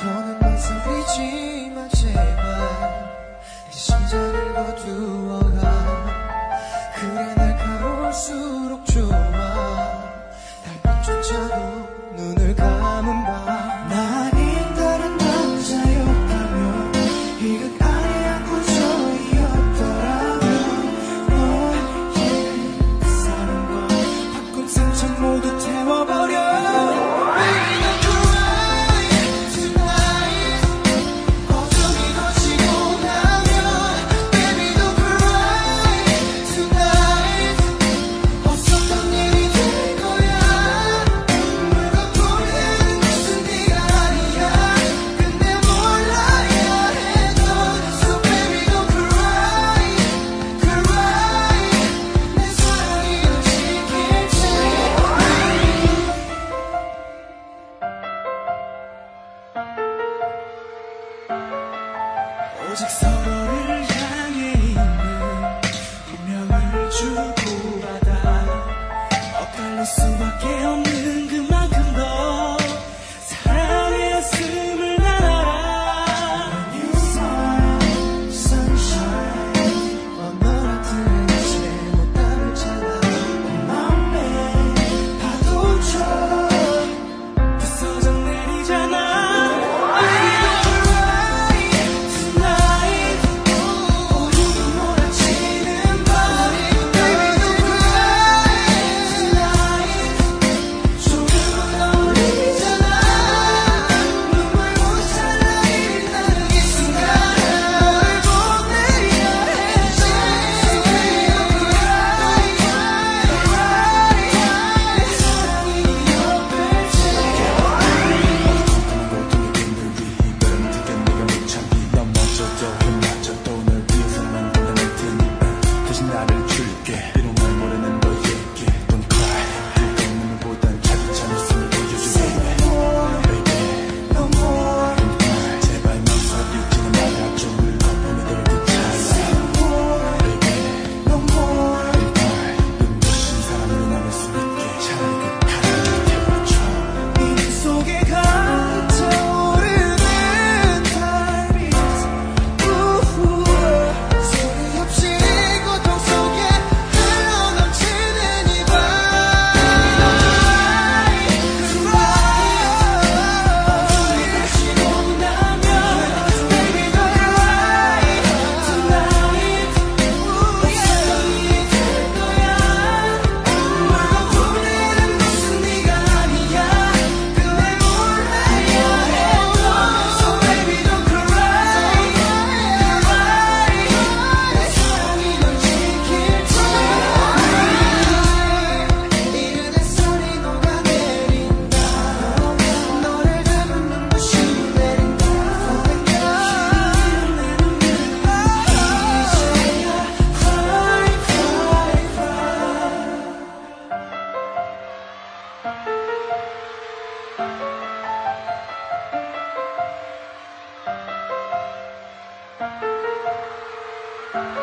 더는 말씀이지만 제발 내 심장을 거두어 Thank you.